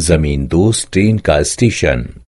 ज़मीन दोस्त ट्रेन का स्टेशन।